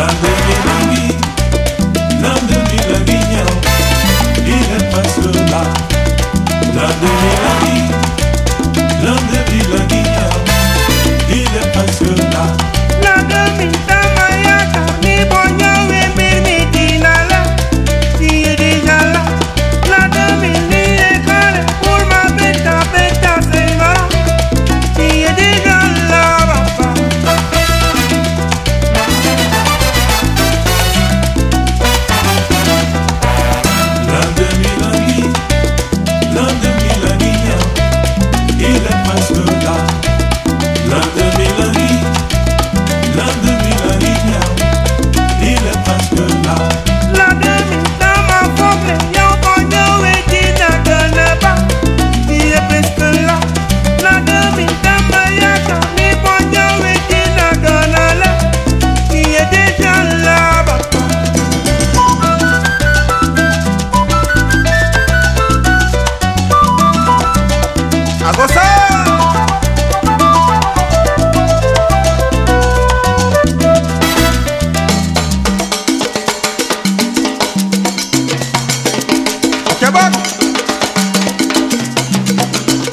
London.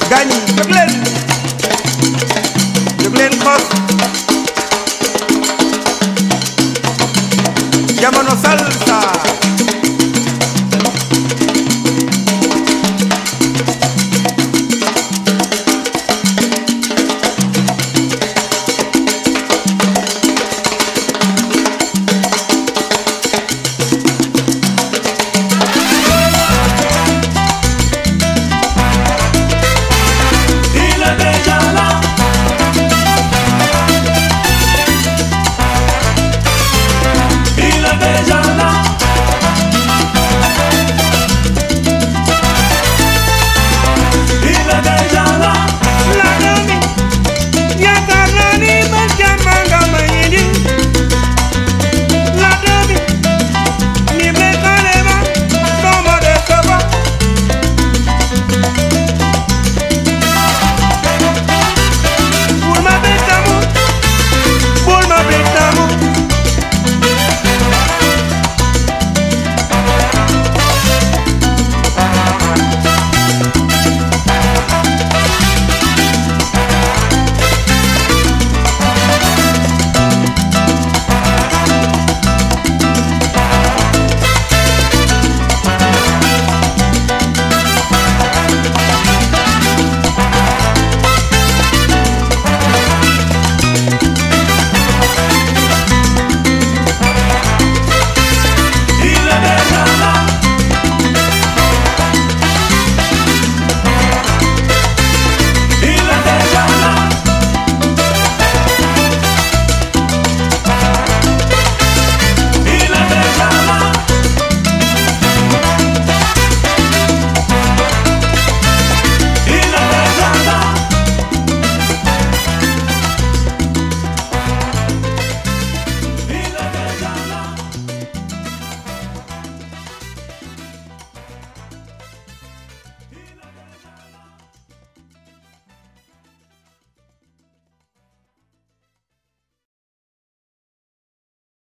gani jóg Ya